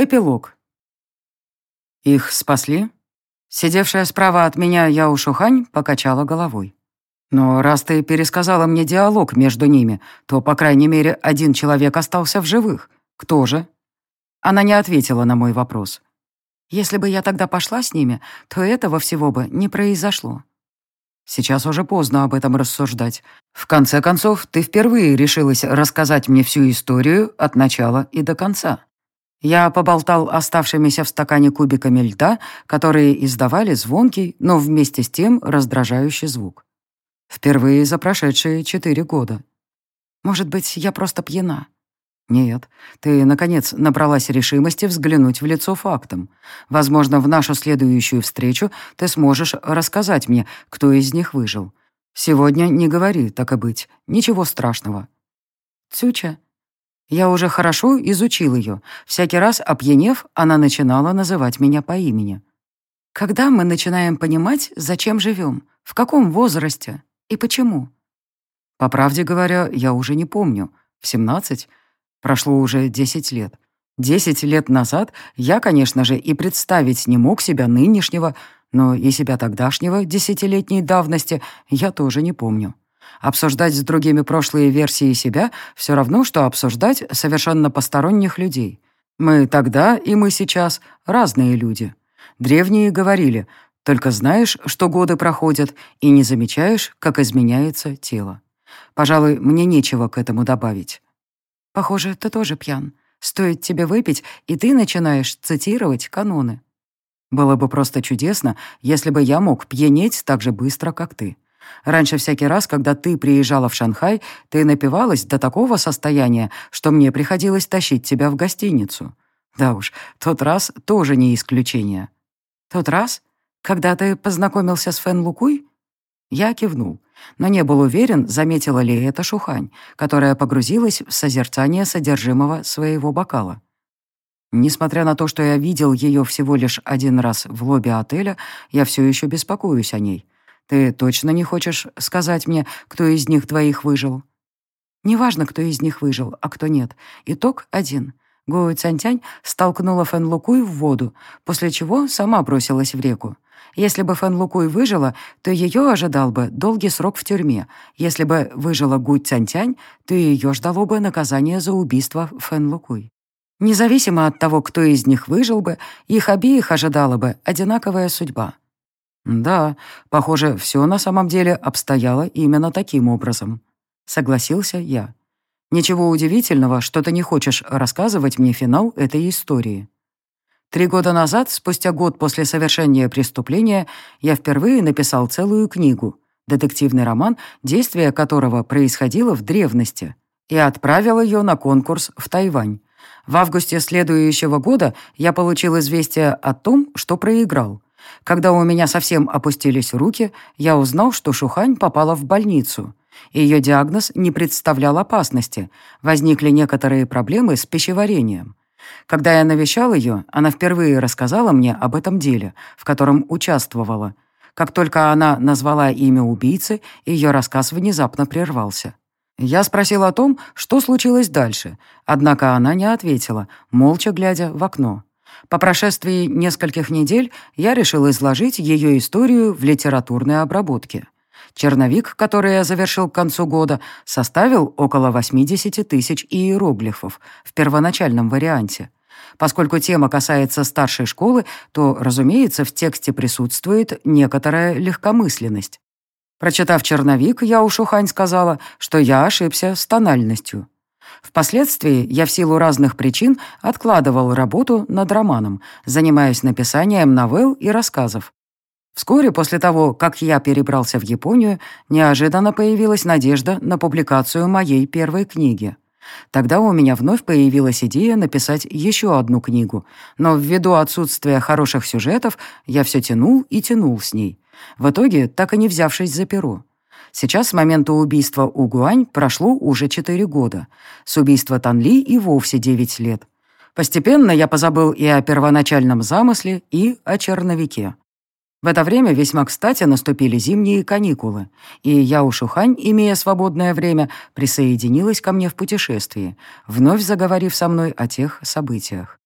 Эпилог. Их спасли? Сидевшая справа от меня Яо Шухань покачала головой. Но раз ты пересказала мне диалог между ними, то, по крайней мере, один человек остался в живых. Кто же? Она не ответила на мой вопрос. Если бы я тогда пошла с ними, то этого всего бы не произошло. Сейчас уже поздно об этом рассуждать. В конце концов, ты впервые решилась рассказать мне всю историю от начала и до конца. Я поболтал оставшимися в стакане кубиками льда, которые издавали звонкий, но вместе с тем раздражающий звук. Впервые за прошедшие четыре года. Может быть, я просто пьяна? Нет, ты, наконец, набралась решимости взглянуть в лицо фактам. Возможно, в нашу следующую встречу ты сможешь рассказать мне, кто из них выжил. Сегодня не говори, так и быть, ничего страшного. Цюча, я уже хорошо изучил ее. Всякий раз, опьянев, она начинала называть меня по имени. Когда мы начинаем понимать, зачем живем, в каком возрасте и почему? По правде говоря, я уже не помню. В 17 прошло уже 10 лет. Десять лет назад я, конечно же, и представить не мог себя нынешнего, но и себя тогдашнего, десятилетней давности, я тоже не помню. Обсуждать с другими прошлые версии себя все равно, что обсуждать совершенно посторонних людей. Мы тогда и мы сейчас разные люди. Древние говорили, только знаешь, что годы проходят, и не замечаешь, как изменяется тело. Пожалуй, мне нечего к этому добавить. Похоже, ты тоже пьян. Стоит тебе выпить, и ты начинаешь цитировать каноны. Было бы просто чудесно, если бы я мог пьянеть так же быстро, как ты. Раньше всякий раз, когда ты приезжала в Шанхай, ты напивалась до такого состояния, что мне приходилось тащить тебя в гостиницу. Да уж, тот раз тоже не исключение. Тот раз? Когда ты познакомился с Фэн Лукуй? Я кивнул, но не был уверен, заметила ли это Шухань, которая погрузилась в созерцание содержимого своего бокала. Несмотря на то, что я видел ее всего лишь один раз в лобби отеля, я все еще беспокоюсь о ней. Ты точно не хочешь сказать мне, кто из них двоих выжил? Неважно, кто из них выжил, а кто нет. Итог один. Гоу Цянтянь столкнула Фэн Лукуй в воду, после чего сама бросилась в реку. Если бы Фэн Лукуй выжила, то ее ожидал бы долгий срок в тюрьме. Если бы выжила Гу Цянтянь, то ее ждало бы наказание за убийство Фэн Лукуй. Независимо от того, кто из них выжил бы, их обеих ожидала бы одинаковая судьба. «Да, похоже, все на самом деле обстояло именно таким образом», — согласился я. «Ничего удивительного, что ты не хочешь рассказывать мне финал этой истории». Три года назад, спустя год после совершения преступления, я впервые написал целую книгу, детективный роман, действие которого происходило в древности, и отправил ее на конкурс в Тайвань. В августе следующего года я получил известие о том, что проиграл — когда у меня совсем опустились руки, я узнал, что Шухань попала в больницу. Ее диагноз не представлял опасности. Возникли некоторые проблемы с пищеварением. Когда я навещал ее, она впервые рассказала мне об этом деле, в котором участвовала. Как только она назвала имя убийцы, ее рассказ внезапно прервался. Я спросил о том, что случилось дальше, однако она не ответила, молча глядя в окно. По прошествии нескольких недель я решил изложить ее историю в литературной обработке. Черновик, который я завершил к концу года, составил около 80 тысяч иероглифов в первоначальном варианте. Поскольку тема касается старшей школы, то, разумеется, в тексте присутствует некоторая легкомысленность. Прочитав черновик, я у Шухань сказала, что я ошибся с тональностью. Впоследствии я в силу разных причин откладывал работу над романом, занимаясь написанием новелл и рассказов. Вскоре после того, как я перебрался в Японию, неожиданно появилась надежда на публикацию моей первой книги. Тогда у меня вновь появилась идея написать еще одну книгу, но ввиду отсутствия хороших сюжетов я все тянул и тянул с ней. В итоге, так и не взявшись за перо. Сейчас с момента убийства Угуань прошло уже четыре года. С убийства Танли и вовсе девять лет. Постепенно я позабыл и о первоначальном замысле, и о черновике. В это время весьма кстати наступили зимние каникулы, и Яо Шухань, имея свободное время, присоединилась ко мне в путешествии, вновь заговорив со мной о тех событиях.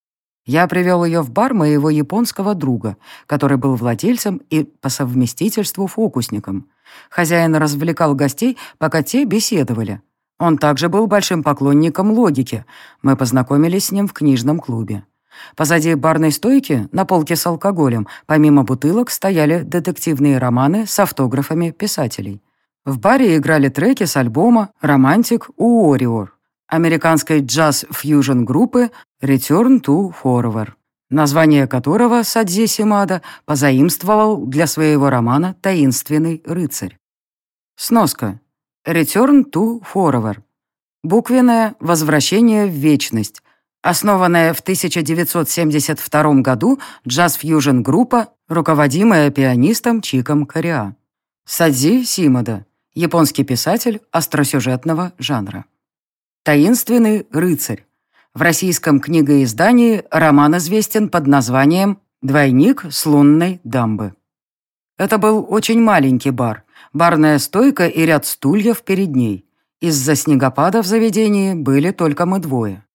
Я привел ее в бар моего японского друга, который был владельцем и по совместительству фокусником. Хозяин развлекал гостей, пока те беседовали. Он также был большим поклонником логики. Мы познакомились с ним в книжном клубе. Позади барной стойки, на полке с алкоголем, помимо бутылок, стояли детективные романы с автографами писателей. В баре играли треки с альбома «Романтик Уориор» американской джаз-фьюжн группы Return to Horror, название которого Садзи Симада позаимствовал для своего романа «Таинственный рыцарь». Сноска. Return to Horror. Буквенное «Возвращение в вечность», основанная в 1972 году джаз-фьюжн группа, руководимая пианистом Чиком Кориа. Садзи Симада, японский писатель остросюжетного жанра. «Таинственный рыцарь». В российском книгоиздании роман известен под названием «Двойник с лунной дамбы». Это был очень маленький бар, барная стойка и ряд стульев перед ней. Из-за снегопада в заведении были только мы двое.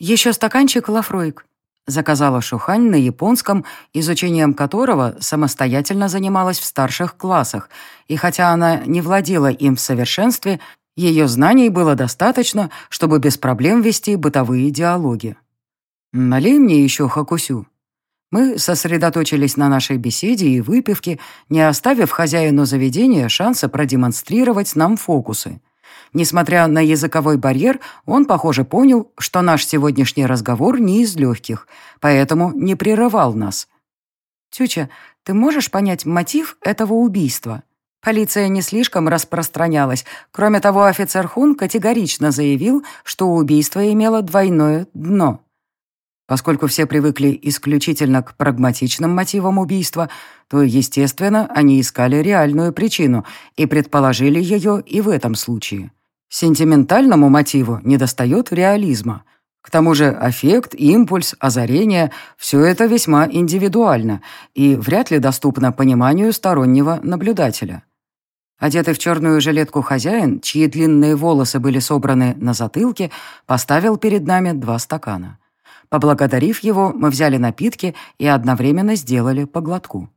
«Еще стаканчик лафроик», — заказала Шухань на японском, изучением которого самостоятельно занималась в старших классах, и хотя она не владела им в совершенстве, ее знаний было достаточно, чтобы без проблем вести бытовые диалоги. «Налей мне еще хакусю». Мы сосредоточились на нашей беседе и выпивке, не оставив хозяину заведения шанса продемонстрировать нам фокусы. Несмотря на языковой барьер, он, похоже, понял, что наш сегодняшний разговор не из легких, поэтому не прерывал нас. «Тюча, ты можешь понять мотив этого убийства?» Полиция не слишком распространялась. Кроме того, офицер Хун категорично заявил, что убийство имело двойное дно. Поскольку все привыкли исключительно к прагматичным мотивам убийства, то, естественно, они искали реальную причину и предположили ее и в этом случае. Сентиментальному мотиву недостает реализма. К тому же аффект, импульс, озарение – все это весьма индивидуально и вряд ли доступно пониманию стороннего наблюдателя. Одетый в черную жилетку хозяин, чьи длинные волосы были собраны на затылке, поставил перед нами два стакана. Поблагодарив его, мы взяли напитки и одновременно сделали поглотку.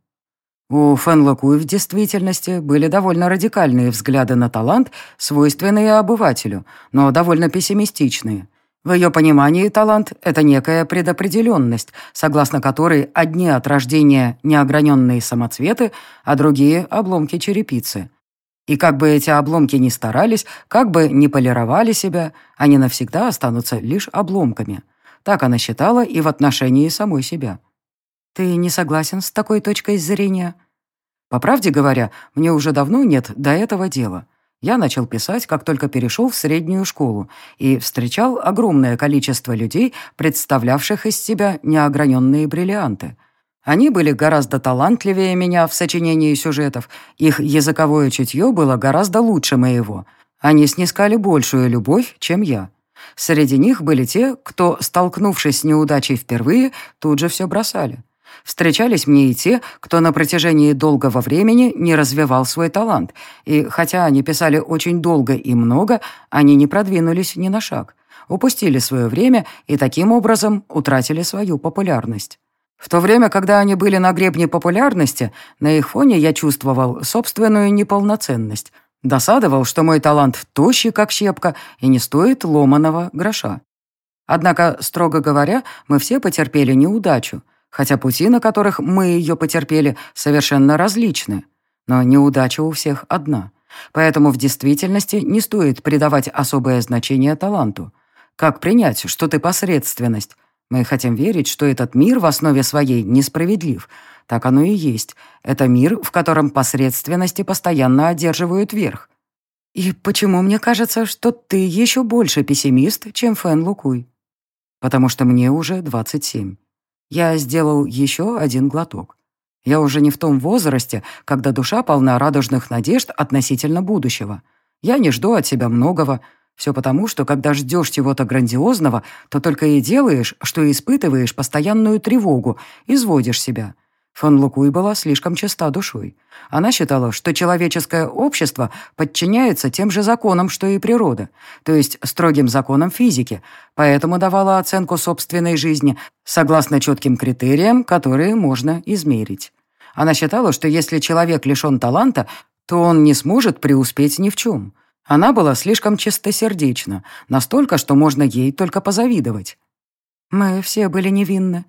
У Фэн Локуи в действительности были довольно радикальные взгляды на талант, свойственные обывателю, но довольно пессимистичные. В ее понимании талант — это некая предопределенность, согласно которой одни от рождения неограненные самоцветы, а другие — обломки черепицы — и как бы эти обломки ни старались, как бы ни полировали себя, они навсегда останутся лишь обломками. Так она считала и в отношении самой себя. «Ты не согласен с такой точкой зрения?» По правде говоря, мне уже давно нет до этого дела. Я начал писать, как только перешел в среднюю школу, и встречал огромное количество людей, представлявших из себя неограненные бриллианты — они были гораздо талантливее меня в сочинении сюжетов, их языковое чутье было гораздо лучше моего. Они снискали большую любовь, чем я. Среди них были те, кто, столкнувшись с неудачей впервые, тут же все бросали. Встречались мне и те, кто на протяжении долгого времени не развивал свой талант, и хотя они писали очень долго и много, они не продвинулись ни на шаг, упустили свое время и таким образом утратили свою популярность. В то время, когда они были на гребне популярности, на их фоне я чувствовал собственную неполноценность. Досадовал, что мой талант тощий, как щепка, и не стоит ломаного гроша. Однако, строго говоря, мы все потерпели неудачу, хотя пути, на которых мы ее потерпели, совершенно различны. Но неудача у всех одна. Поэтому в действительности не стоит придавать особое значение таланту. Как принять, что ты посредственность? Мы хотим верить, что этот мир в основе своей несправедлив. Так оно и есть. Это мир, в котором посредственности постоянно одерживают верх. И почему мне кажется, что ты еще больше пессимист, чем Фэн Лукуй? Потому что мне уже 27. Я сделал еще один глоток. Я уже не в том возрасте, когда душа полна радужных надежд относительно будущего. Я не жду от себя многого, все потому, что когда ждешь чего-то грандиозного, то только и делаешь, что испытываешь постоянную тревогу, изводишь себя. Фон Лукуй была слишком чиста душой. Она считала, что человеческое общество подчиняется тем же законам, что и природа, то есть строгим законам физики, поэтому давала оценку собственной жизни согласно четким критериям, которые можно измерить. Она считала, что если человек лишен таланта, то он не сможет преуспеть ни в чем. Она была слишком чистосердечна, настолько, что можно ей только позавидовать. «Мы все были невинны»,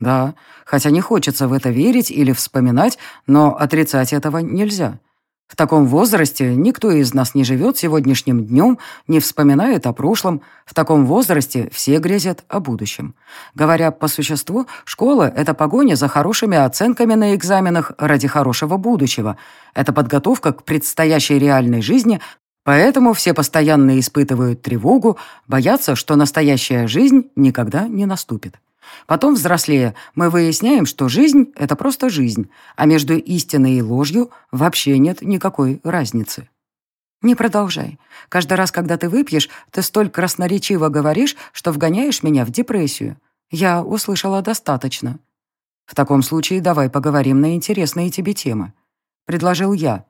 да, хотя не хочется в это верить или вспоминать, но отрицать этого нельзя. В таком возрасте никто из нас не живет сегодняшним днем, не вспоминает о прошлом. В таком возрасте все грезят о будущем. Говоря по существу, школа — это погоня за хорошими оценками на экзаменах ради хорошего будущего. Это подготовка к предстоящей реальной жизни, поэтому все постоянно испытывают тревогу, боятся, что настоящая жизнь никогда не наступит. Потом, взрослея, мы выясняем, что жизнь — это просто жизнь, а между истиной и ложью вообще нет никакой разницы. Не продолжай. Каждый раз, когда ты выпьешь, ты столь красноречиво говоришь, что вгоняешь меня в депрессию. Я услышала достаточно. В таком случае давай поговорим на интересные тебе темы. Предложил я.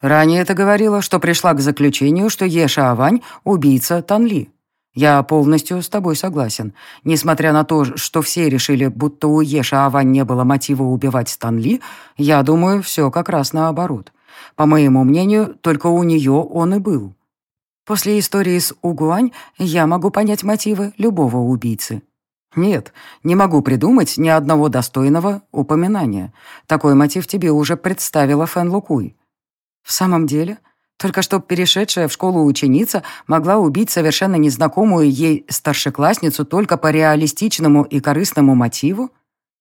Ранее ты говорила, что пришла к заключению, что Еша Авань — убийца Танли. Я полностью с тобой согласен. Несмотря на то, что все решили, будто у Еша Аван не было мотива убивать Станли, я думаю, все как раз наоборот. По моему мнению, только у нее он и был. После истории с Угуань я могу понять мотивы любого убийцы. Нет, не могу придумать ни одного достойного упоминания. Такой мотив тебе уже представила Фэн Лукуй. В самом деле... Только что перешедшая в школу ученица могла убить совершенно незнакомую ей старшеклассницу только по реалистичному и корыстному мотиву?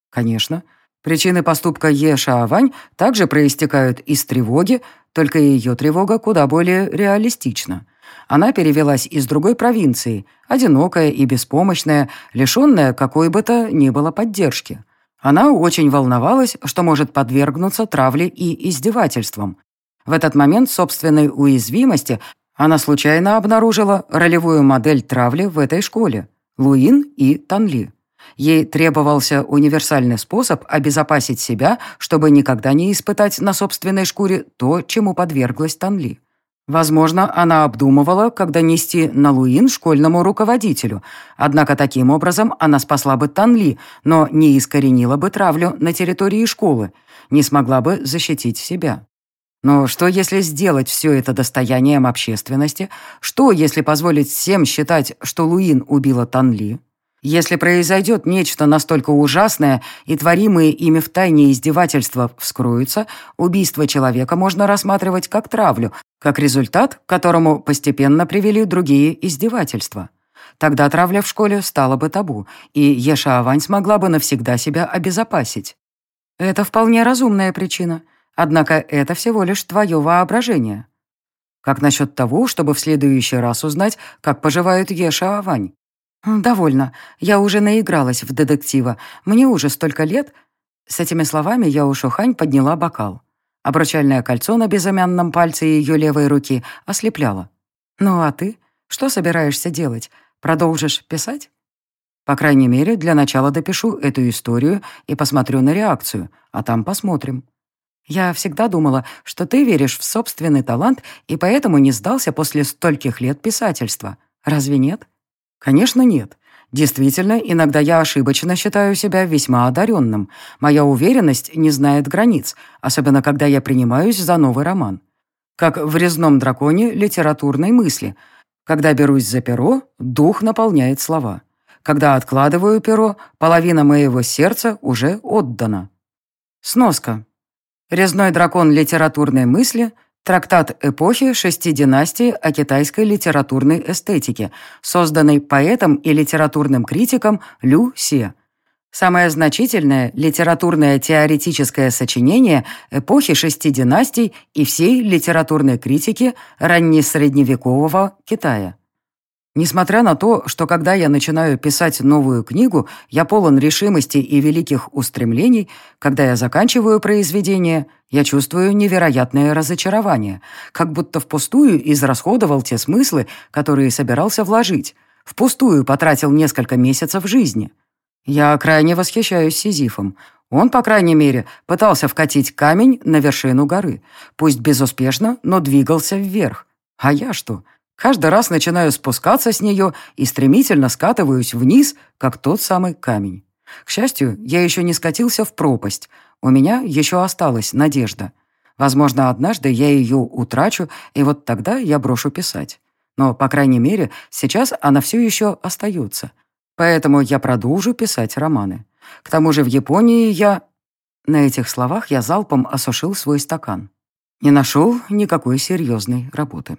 Конечно. Причины поступка Е. Шаавань также проистекают из тревоги, только ее тревога куда более реалистична. Она перевелась из другой провинции, одинокая и беспомощная, лишенная какой бы то ни было поддержки. Она очень волновалась, что может подвергнуться травле и издевательствам, в этот момент собственной уязвимости она случайно обнаружила ролевую модель травли в этой школе – Луин и Танли. Ей требовался универсальный способ обезопасить себя, чтобы никогда не испытать на собственной шкуре то, чему подверглась Танли. Возможно, она обдумывала, когда нести на Луин школьному руководителю, однако таким образом она спасла бы Танли, но не искоренила бы травлю на территории школы, не смогла бы защитить себя. Но что, если сделать все это достоянием общественности? Что, если позволить всем считать, что Луин убила Танли? Если произойдет нечто настолько ужасное, и творимые ими в тайне издевательства вскроются, убийство человека можно рассматривать как травлю, как результат, к которому постепенно привели другие издевательства. Тогда травля в школе стала бы табу, и Еша Авань смогла бы навсегда себя обезопасить. Это вполне разумная причина – Однако это всего лишь твое воображение. Как насчет того, чтобы в следующий раз узнать, как поживает Еша Авань? «Довольно. Я уже наигралась в детектива. Мне уже столько лет...» С этими словами я у Шухань подняла бокал. Обручальное кольцо на безымянном пальце ее левой руки ослепляло. «Ну а ты? Что собираешься делать? Продолжишь писать?» «По крайней мере, для начала допишу эту историю и посмотрю на реакцию, а там посмотрим». Я всегда думала, что ты веришь в собственный талант и поэтому не сдался после стольких лет писательства. Разве нет? Конечно, нет. Действительно, иногда я ошибочно считаю себя весьма одаренным. Моя уверенность не знает границ, особенно когда я принимаюсь за новый роман. Как в «Резном драконе» литературной мысли. Когда берусь за перо, дух наполняет слова. Когда откладываю перо, половина моего сердца уже отдана. Сноска. Резной дракон литературной мысли, трактат эпохи шести династий о китайской литературной эстетике, созданный поэтом и литературным критиком Лю Се. Самое значительное литературное теоретическое сочинение эпохи шести династий и всей литературной критики раннесредневекового Китая. Несмотря на то, что когда я начинаю писать новую книгу, я полон решимости и великих устремлений, когда я заканчиваю произведение, я чувствую невероятное разочарование, как будто впустую израсходовал те смыслы, которые собирался вложить, впустую потратил несколько месяцев жизни. Я крайне восхищаюсь Сизифом. Он, по крайней мере, пытался вкатить камень на вершину горы. Пусть безуспешно, но двигался вверх. А я что? Каждый раз начинаю спускаться с нее и стремительно скатываюсь вниз, как тот самый камень. К счастью, я еще не скатился в пропасть. У меня еще осталась надежда. Возможно, однажды я ее утрачу, и вот тогда я брошу писать. Но, по крайней мере, сейчас она все еще остается. Поэтому я продолжу писать романы. К тому же в Японии я...» На этих словах я залпом осушил свой стакан. Не нашел никакой серьезной работы.